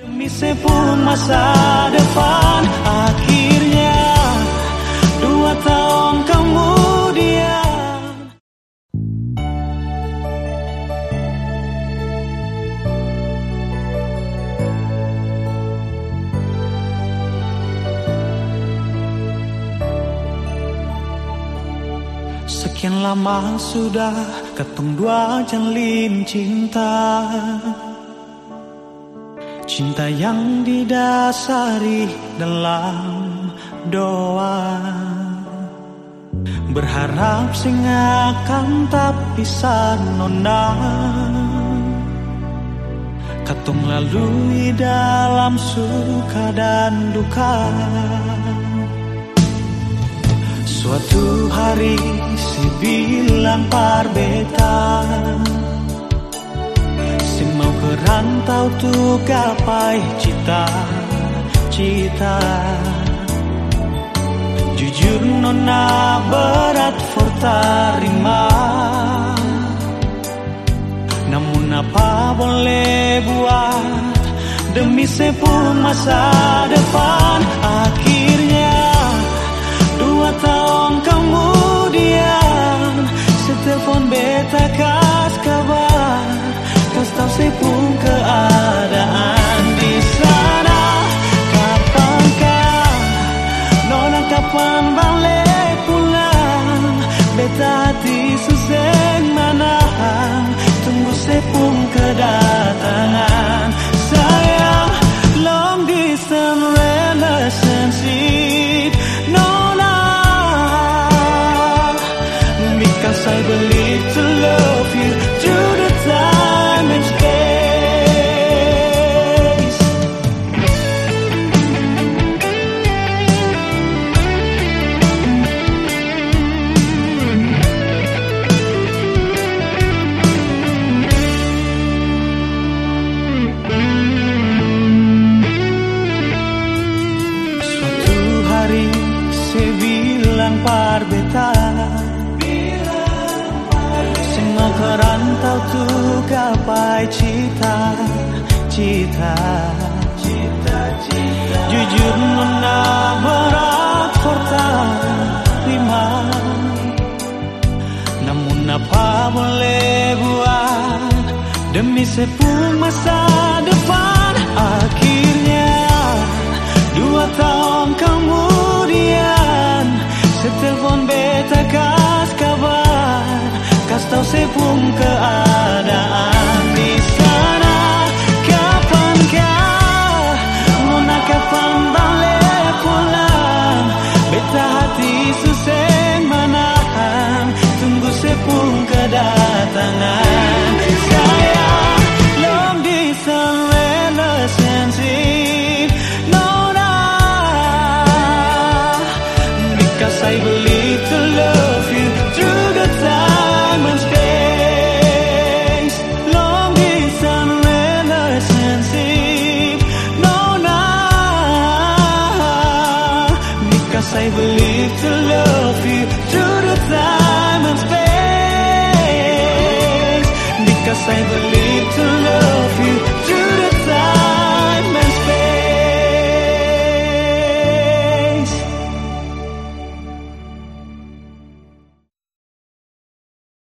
Demi sepuluh masa depan akhirnya dua tahun kemudian. Sekian lama sudah ketung dua jalin cinta Cinta yang didasari dalam doa. Berharap sing akan tak bisa nona. Katung lalui dalam suka dan duka. Suatu hari si bilang parbetan mau ke rantau tuh gapai cita-cita Jujur nona berat for terima Namun apa boleh buat Demi sepuluh masa depan? Akhirnya gapai cita Cita Cita Cita Jujur nona berat korta lima. Namun apa boleh buat Demi sepuluh masa depan? Akhirnya Dua tahun kemudian Setelepon beta kas kabar. Kas tahu sepung keadaan Because I believe to love you Through the time and space Because I believe